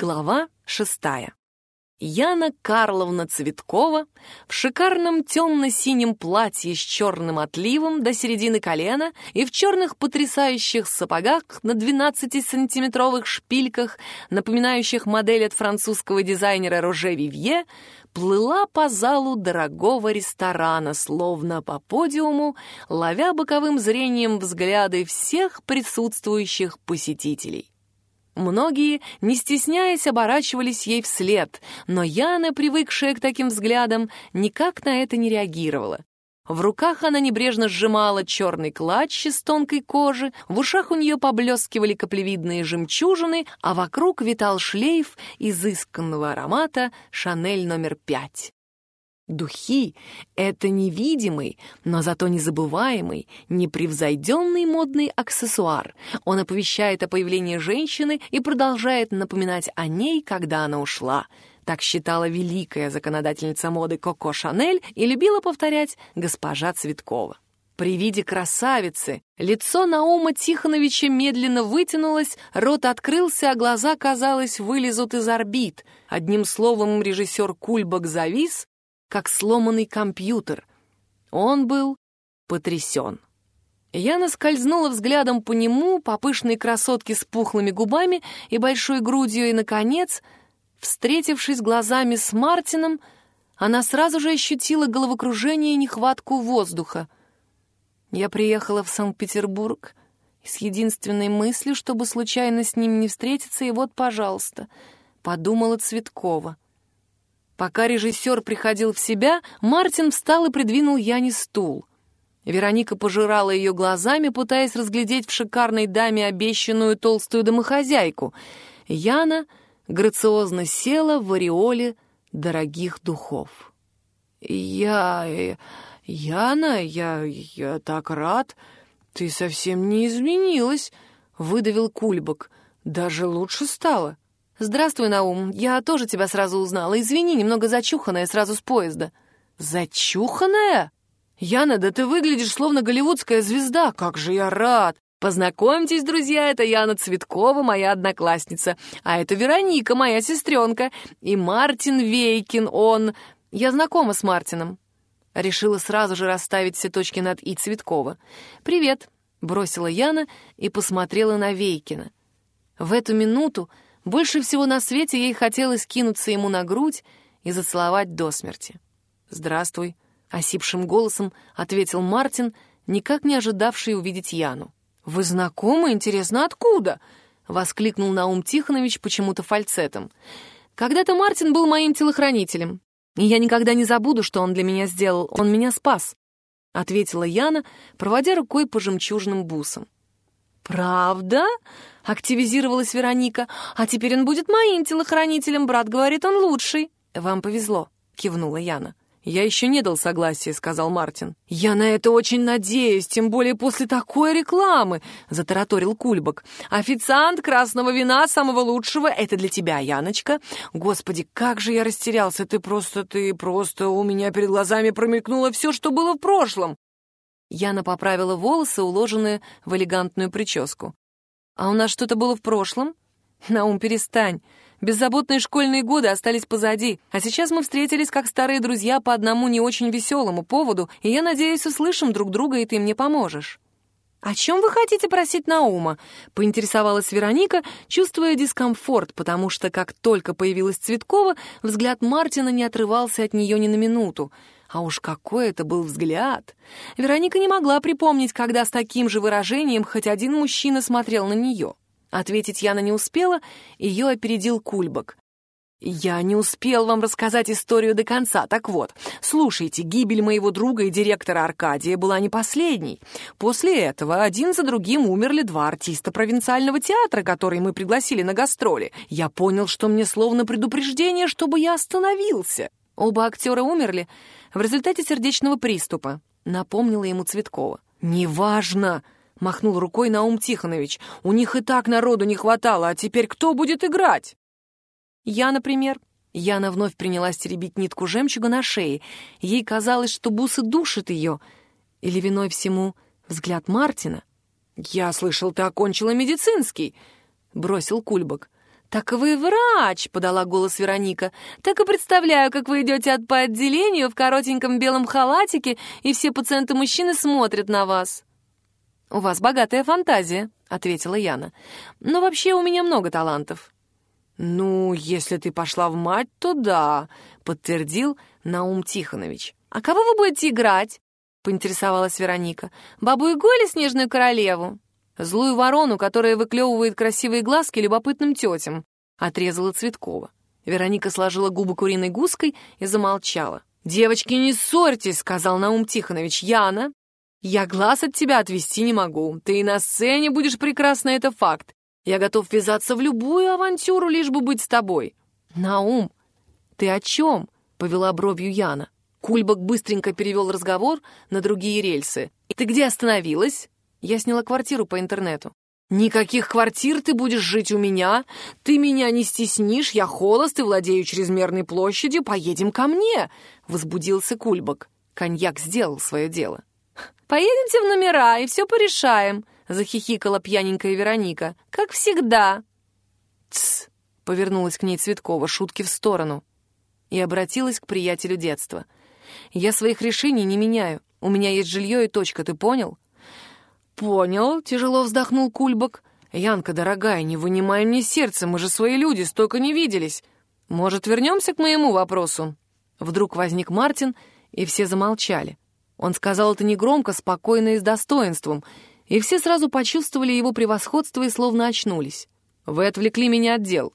Глава шестая. Яна Карловна Цветкова в шикарном темно-синем платье с черным отливом до середины колена и в черных потрясающих сапогах на 12-сантиметровых шпильках, напоминающих модель от французского дизайнера Роже Вивье, плыла по залу дорогого ресторана, словно по подиуму, ловя боковым зрением взгляды всех присутствующих посетителей. Многие, не стесняясь, оборачивались ей вслед, но Яна, привыкшая к таким взглядам, никак на это не реагировала. В руках она небрежно сжимала черный клатч из тонкой кожи, в ушах у нее поблескивали каплевидные жемчужины, а вокруг витал шлейф изысканного аромата «Шанель номер пять». Духи — это невидимый, но зато незабываемый, непревзойденный модный аксессуар. Он оповещает о появлении женщины и продолжает напоминать о ней, когда она ушла. Так считала великая законодательница моды Коко Шанель и любила повторять госпожа Цветкова. При виде красавицы лицо Наума Тихоновича медленно вытянулось, рот открылся, а глаза, казалось, вылезут из орбит. Одним словом, режиссер Кульбак завис, как сломанный компьютер. Он был потрясен. Я наскользнула взглядом по нему, по пышной красотке с пухлыми губами и большой грудью, и, наконец, встретившись глазами с Мартином, она сразу же ощутила головокружение и нехватку воздуха. Я приехала в Санкт-Петербург с единственной мыслью, чтобы случайно с ним не встретиться, и вот, пожалуйста, подумала Цветкова — Пока режиссер приходил в себя, Мартин встал и придвинул Яне стул. Вероника пожирала ее глазами, пытаясь разглядеть в шикарной даме обещанную толстую домохозяйку. Яна грациозно села в ореоле дорогих духов. «Я... Яна, я... я так рад. Ты совсем не изменилась», — выдавил Кульбак. «Даже лучше стало». «Здравствуй, Наум. Я тоже тебя сразу узнала. Извини, немного зачуханная сразу с поезда». «Зачуханная? Яна, да ты выглядишь словно голливудская звезда. Как же я рад!» Познакомьтесь, друзья, это Яна Цветкова, моя одноклассница. А это Вероника, моя сестренка. И Мартин Вейкин, он... Я знакома с Мартином. Решила сразу же расставить все точки над «и» Цветкова. «Привет», — бросила Яна и посмотрела на Вейкина. В эту минуту больше всего на свете ей хотелось кинуться ему на грудь и зацеловать до смерти. «Здравствуй», — осипшим голосом ответил Мартин, никак не ожидавший увидеть Яну. «Вы знакомы? Интересно, откуда?» — воскликнул Наум Тихонович почему-то фальцетом. «Когда-то Мартин был моим телохранителем, и я никогда не забуду, что он для меня сделал. Он меня спас», — ответила Яна, проводя рукой по жемчужным бусам. «Правда?» — активизировалась Вероника. «А теперь он будет моим телохранителем. Брат говорит, он лучший». «Вам повезло», — кивнула Яна. «Я еще не дал согласия», — сказал Мартин. «Я на это очень надеюсь, тем более после такой рекламы», — затараторил Кульбак. «Официант красного вина самого лучшего — это для тебя, Яночка. Господи, как же я растерялся, ты просто, ты просто, у меня перед глазами промелькнуло все, что было в прошлом. Яна поправила волосы, уложенные в элегантную прическу. «А у нас что-то было в прошлом?» «Наум, перестань. Беззаботные школьные годы остались позади, а сейчас мы встретились как старые друзья по одному не очень веселому поводу, и я надеюсь, услышим друг друга, и ты мне поможешь». «О чем вы хотите просить Наума?» — поинтересовалась Вероника, чувствуя дискомфорт, потому что, как только появилась Цветкова, взгляд Мартина не отрывался от нее ни на минуту — а уж какой это был взгляд! Вероника не могла припомнить, когда с таким же выражением хоть один мужчина смотрел на нее. Ответить Яна не успела, ее опередил Кульбак. «Я не успел вам рассказать историю до конца. Так вот, слушайте, гибель моего друга и директора Аркадия была не последней. После этого один за другим умерли два артиста провинциального театра, которые мы пригласили на гастроли. Я понял, что мне словно предупреждение, чтобы я остановился. Оба актера умерли в результате сердечного приступа, напомнила ему Цветкова. «Неважно!» — махнул рукой Наум Тихонович. «У них и так народу не хватало, а теперь кто будет играть?» «Я, например». Яна вновь принялась теребить нитку жемчуга на шее. Ей казалось, что бусы душит ее. Или виной всему взгляд Мартина? «Я слышал, ты окончила медицинский», — бросил Кульбак. «Так вы врач!» — подала голос Вероника. «Так и представляю, как вы идете от по отделению в коротеньком белом халатике, и все пациенты-мужчины смотрят на вас». «У вас богатая фантазия», — ответила Яна. «Но вообще у меня много талантов». «Ну, если ты пошла в мать, то да», — подтвердил Наум Тихонович. «А кого вы будете играть?» — поинтересовалась Вероника. «Бабу-Ягу или Снежную королеву?» «Злую ворону, которая выклевывает красивые глазки любопытным тетям», — отрезала Цветкова. Вероника сложила губы куриной гуской и замолчала. «Девочки, не ссорьтесь», — сказал Наум Тихонович. «Яна, я глаз от тебя отвести не могу. Ты и на сцене будешь прекрасно, это факт. Я готов ввязаться в любую авантюру, лишь бы быть с тобой». «Наум, ты о чем?» — повела бровью Яна. Кульбак быстренько перевел разговор на другие рельсы. «И ты где остановилась?» Я сняла квартиру по интернету. «Никаких квартир ты будешь жить у меня. Ты меня не стеснишь, я холост и владею чрезмерной площадью. Поедем ко мне!» — возбудился Кульбак. Коньяк сделал свое дело. «Поедемте в номера и все порешаем», — захихикала пьяненькая Вероника. «Как всегда». «Тсс», — повернулась к ней Цветкова, шутки в сторону. И обратилась к приятелю детства. «Я своих решений не меняю. У меня есть жилье и точка, ты понял?» «Понял», — тяжело вздохнул Кульбак. «Янка, дорогая, не вынимай мне сердце, мы же свои люди, столько не виделись. Может, вернемся к моему вопросу?» Вдруг возник Мартин, и все замолчали. Он сказал это негромко, спокойно и с достоинством, и все сразу почувствовали его превосходство и словно очнулись. «Вы отвлекли меня от дел.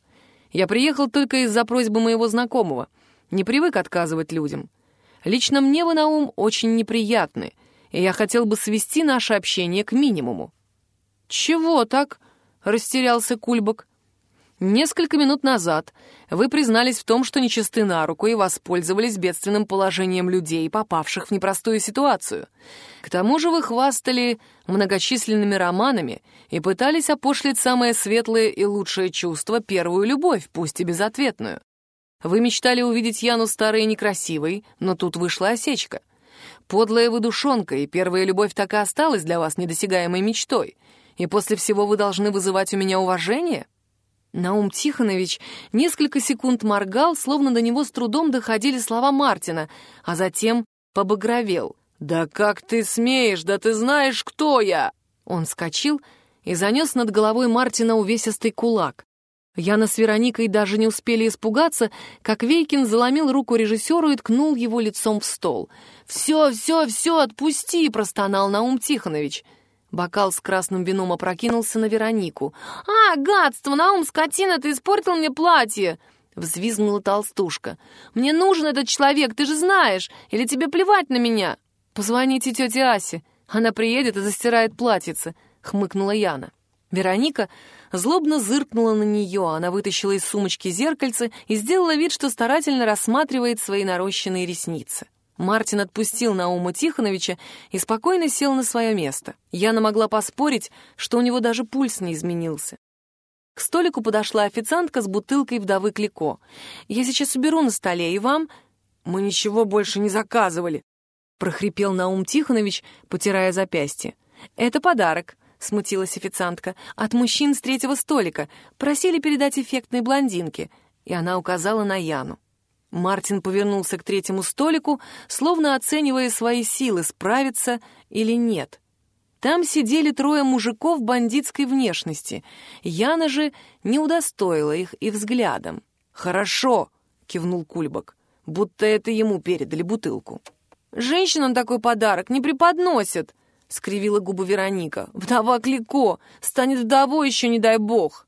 Я приехал только из-за просьбы моего знакомого. Не привык отказывать людям. Лично мне вы на ум очень неприятны, и я хотел бы свести наше общение к минимуму». «Чего так?» — растерялся Кульбак. «Несколько минут назад вы признались в том, что нечисты на руку и воспользовались бедственным положением людей, попавших в непростую ситуацию. К тому же вы хвастали многочисленными романами и пытались опошлить самое светлое и лучшее чувство — первую любовь, пусть и безответную. Вы мечтали увидеть Яну старой и некрасивой, но тут вышла осечка — Подлая вы душонка, и первая любовь так и осталась для вас недосягаемой мечтой. И после всего вы должны вызывать у меня уважение?» Наум Тихонович несколько секунд моргал, словно до него с трудом доходили слова Мартина, а затем побагровел. «Да как ты смеешь? Да ты знаешь, кто я!» Он вскочил и занес над головой Мартина увесистый кулак. Яна с Вероникой даже не успели испугаться, как Вейкин заломил руку режиссеру и ткнул его лицом в стол. «Все, все, все, отпусти!» — простонал Наум Тихонович. Бокал с красным вином опрокинулся на Веронику. «А, гадство, Наум, скотина, ты испортил мне платье!» Взвизгнула толстушка. «Мне нужен этот человек, ты же знаешь! Или тебе плевать на меня?» «Позвоните тете Асе, она приедет и застирает платьице», — хмыкнула Яна. Вероника злобно зыркнула на нее, она вытащила из сумочки зеркальце и сделала вид, что старательно рассматривает свои нарощенные ресницы. Мартин отпустил Наума Тихоновича и спокойно сел на свое место. Яна могла поспорить, что у него даже пульс не изменился. К столику подошла официантка с бутылкой вдовы Клико. «Я сейчас уберу на столе, и вам...» «Мы ничего больше не заказывали», — прохрипел Наум Тихонович, потирая запястье. «Это подарок», смутилась официантка. «От мужчин с третьего столика. Просили передать эффектной блондинке». И она указала на Яну. Мартин повернулся к третьему столику, словно оценивая свои силы, справиться или нет. Там сидели трое мужиков бандитской внешности. Яна же не удостоила их и взглядом. «Хорошо», — кивнул Кульбак, будто это ему передали бутылку. «Женщинам такой подарок не преподносят», — скривила губы Вероника. «Вдова Клико! Станет вдовой еще, не дай бог!»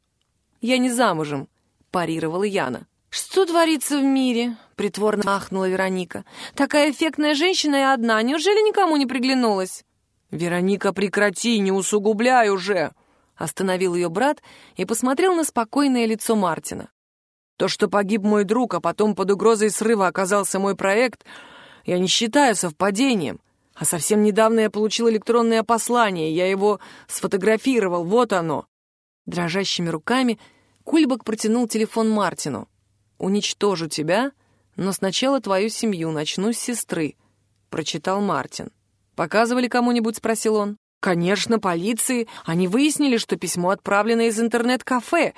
«Я не замужем», — парировала Яна. «Что творится в мире?» — притворно ахнула Вероника. «Такая эффектная женщина и одна. Неужели никому не приглянулась?» «Вероника, прекрати, не усугубляй уже!» Остановил ее брат и посмотрел на спокойное лицо Мартина. «То, что погиб мой друг, а потом под угрозой срыва оказался мой проект, я не считаю совпадением. А совсем недавно я получил электронное послание, я его сфотографировал, вот оно. Дрожащими руками Кульбак протянул телефон Мартину. Уничтожу тебя, но сначала твою семью начну с сестры», — прочитал Мартин. «Показывали кому-нибудь?» — спросил он. «Конечно, полиции. Они выяснили, что письмо отправлено из интернет-кафе.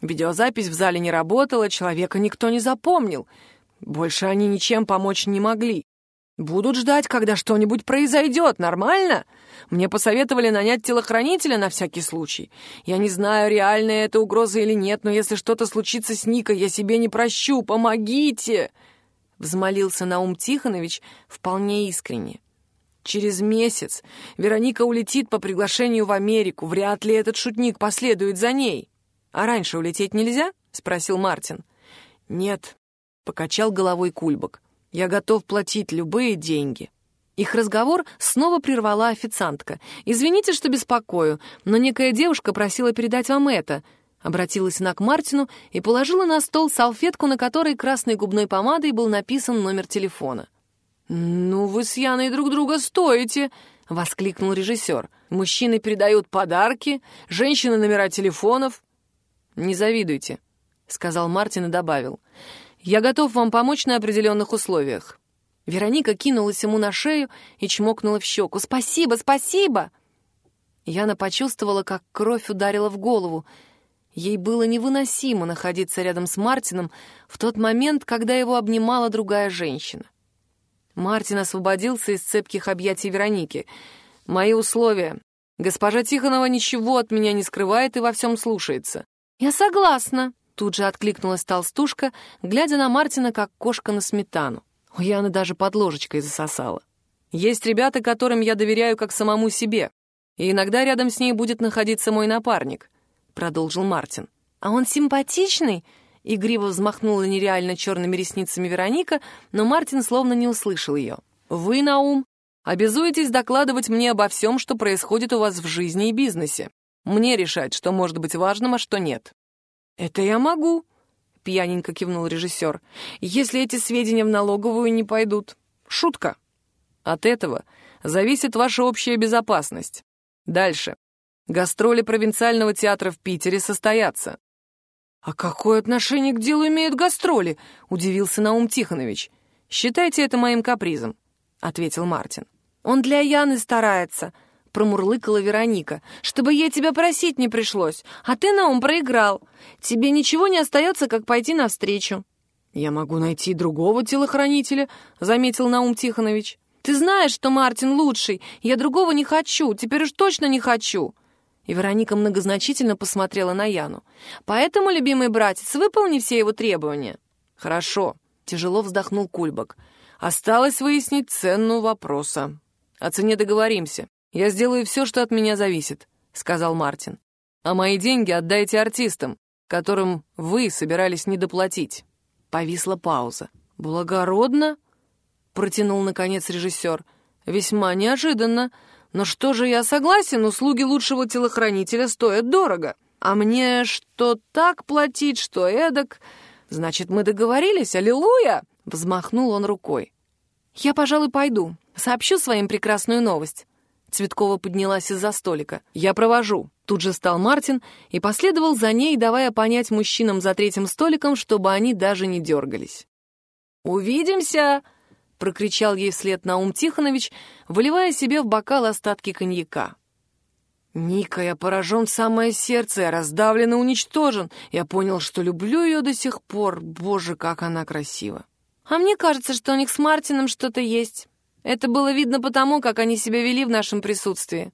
Видеозапись в зале не работала, человека никто не запомнил. Больше они ничем помочь не могли. Будут ждать, когда что-нибудь произойдет, нормально? Мне посоветовали нанять телохранителя на всякий случай. Я не знаю, реальная это угроза или нет, но если что-то случится с Никой, я себе не прощу. Помогите!» Взмолился Наум Тихонович вполне искренне. Через месяц Вероника улетит по приглашению в Америку. Вряд ли этот шутник последует за ней. А раньше улететь нельзя? спросил Мартин. Нет, покачал головой Кульбок. Я готов платить любые деньги. Их разговор снова прервала официантка. «Извините, что беспокою, но некая девушка просила передать вам это». Обратилась она к Мартину и положила на стол салфетку, на которой красной губной помадой был написан номер телефона. «Ну, вы с Яной друг друга стоите!» — воскликнул режиссер. «Мужчины передают подарки, женщины — номера телефонов». «Не завидуйте», — сказал Мартин и добавил. «Я готов вам помочь на определенных условиях». Вероника кинулась ему на шею и чмокнула в щеку. «Спасибо, спасибо!» Яна почувствовала, как кровь ударила в голову. Ей было невыносимо находиться рядом с Мартином в тот момент, когда его обнимала другая женщина. Мартин освободился из цепких объятий Вероники. «Мои условия. Госпожа Тихонова ничего от меня не скрывает и во всем слушается». «Я согласна», — тут же откликнулась толстушка, глядя на Мартина, как кошка на сметану. У Яны даже под ложечкой засосала. «Есть ребята, которым я доверяю как самому себе, и иногда рядом с ней будет находиться мой напарник», — продолжил Мартин. «А он симпатичный?» Игриво взмахнула нереально черными ресницами Вероника, но Мартин словно не услышал ее. «Вы, Наум, обязуетесь докладывать мне обо всем, что происходит у вас в жизни и бизнесе. Мне решать, что может быть важным, а что нет». «Это я могу», — пьяненько кивнул режиссер, «если эти сведения в налоговую не пойдут. Шутка. От этого зависит ваша общая безопасность. Дальше. Гастроли провинциального театра в Питере состоятся. «А какое отношение к делу имеют гастроли?» — удивился Наум Тихонович. «Считайте это моим капризом», — ответил Мартин. «Он для Яны старается», — промурлыкала Вероника, «чтобы ей тебя просить не пришлось, а ты, Наум, проиграл. Тебе ничего не остается, как пойти навстречу». «Я могу найти другого телохранителя», — заметил Наум Тихонович. «Ты знаешь, что Мартин лучший. Я другого не хочу, теперь уж точно не хочу», и Вероника многозначительно посмотрела на Яну. «Поэтому, любимый братец, выполни все его требования». «Хорошо», — тяжело вздохнул Кульбак. «Осталось выяснить цену вопроса. О цене договоримся. Я сделаю все, что от меня зависит», — сказал Мартин. «А мои деньги отдайте артистам, которым вы собирались недоплатить». Повисла пауза. «Благородно?» — протянул, наконец, режиссер. «Весьма неожиданно. Но что же я согласен, услуги лучшего телохранителя стоят дорого. А мне что так платить, что эдак... Значит, мы договорились, аллилуйя!» Взмахнул он рукой. «Я, пожалуй, пойду. Сообщу своим прекрасную новость». Цветкова поднялась из-за столика. «Я провожу». Тут же стал Мартин и последовал за ней, давая понять мужчинам за третьим столиком, чтобы они даже не дергались. «Увидимся!» прокричал ей вслед Наум Тихонович, выливая себе в бокал остатки коньяка. «Ника, я поражен в самое сердце, я раздавлен и уничтожен. Я понял, что люблю ее до сих пор. Боже, как она красива!» «А мне кажется, что у них с Мартином что-то есть. Это было видно потому, как они себя вели в нашем присутствии».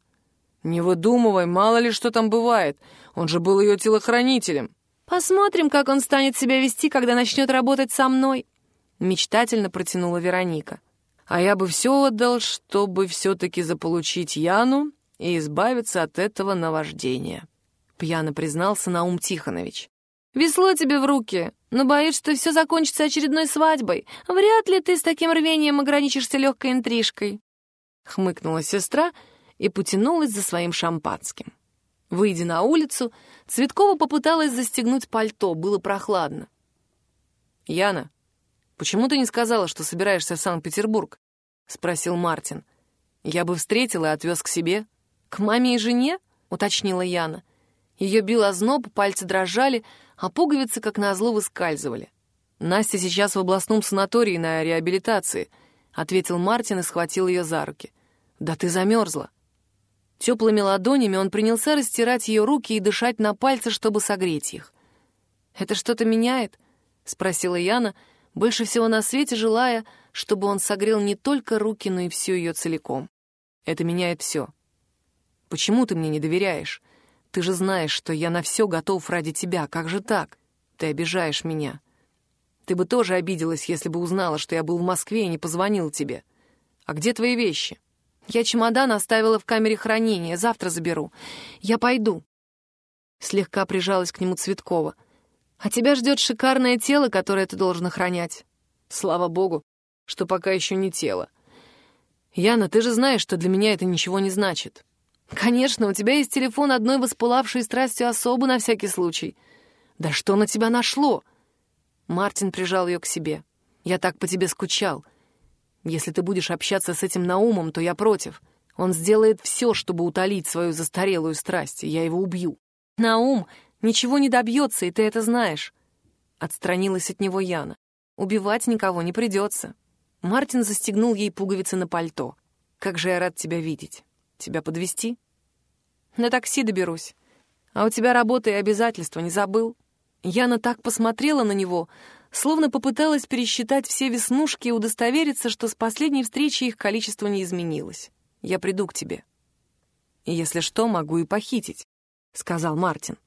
«Не выдумывай, мало ли что там бывает. Он же был ее телохранителем». «Посмотрим, как он станет себя вести, когда начнет работать со мной», — мечтательно протянула Вероника. «А я бы все отдал, чтобы все-таки заполучить Яну и избавиться от этого наваждения», — пьяно признался Наум Тихонович. «Весло тебе в руки, но боюсь, что все закончится очередной свадьбой. Вряд ли ты с таким рвением ограничишься легкой интрижкой», — хмыкнула сестра и потянулась за своим шампанским. Выйдя на улицу, Цветкова попыталась застегнуть пальто, было прохладно. «Яна, «Почему ты не сказала, что собираешься в Санкт-Петербург?» — спросил Мартин. «Я бы встретил и отвез к себе». «К маме и жене?» — уточнила Яна. Ее бил озноб, пальцы дрожали, а пуговицы, как назло, выскальзывали. «Настя сейчас в областном санатории на реабилитации», — ответил Мартин и схватил ее за руки. «Да ты замерзла». Теплыми ладонями он принялся растирать ее руки и дышать на пальцы, чтобы согреть их. «Это что-то меняет?» — спросила Яна, больше всего на свете желая, чтобы он согрел не только руки, но и всю ее целиком. «Это меняет все. Почему ты мне не доверяешь? Ты же знаешь, что я на все готов ради тебя. Как же так? Ты обижаешь меня. Ты бы тоже обиделась, если бы узнала, что я был в Москве и не позвонил тебе. А где твои вещи? Я чемодан оставила в камере хранения, завтра заберу. Я пойду. Слегка прижалась к нему Цветкова. А тебя ждет шикарное тело, которое ты должен охранять. Слава богу, что пока еще не тело. Яна, ты же знаешь, что для меня это ничего не значит. Конечно, у тебя есть телефон одной воспылавшей страстью особы на всякий случай. Да что на тебя нашло? — Мартин прижал ее к себе. «Я так по тебе скучал. Если ты будешь общаться с этим Наумом, то я против. Он сделает все, чтобы утолить свою застарелую страсть, и я его убью. Наум ничего не добьется, и ты это знаешь». Отстранилась от него Яна. «Убивать никого не придется». Мартин застегнул ей пуговицы на пальто. «Как же я рад тебя видеть. Тебя подвести? «На такси доберусь. А у тебя работа и обязательства, не забыл?» Яна так посмотрела на него, словно попыталась пересчитать все веснушки и удостовериться, что с последней встречи их количество не изменилось. «Я приду к тебе. И если что, могу и похитить», — сказал Мартин.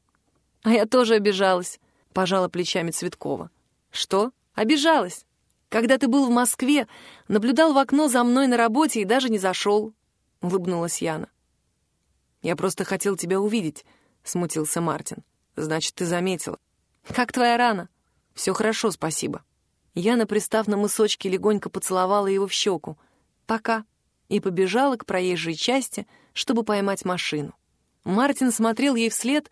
«А я тоже обижалась», — пожала плечами Цветкова. «Что? Обижалась? Когда ты был в Москве, наблюдал в окно за мной на работе и даже не зашел», — улыбнулась Яна. «Я просто хотел тебя увидеть», — смутился Мартин. «Значит, ты заметила. «Как твоя рана?» «Все хорошо, спасибо». Пристав на мысочке, легонько поцеловала его в щеку. «Пока». И побежала к проезжей части, чтобы поймать машину. Мартин смотрел ей вслед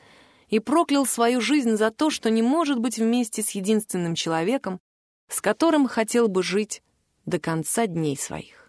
и проклял свою жизнь за то, что не может быть вместе с единственным человеком, с которым хотел бы жить до конца дней своих.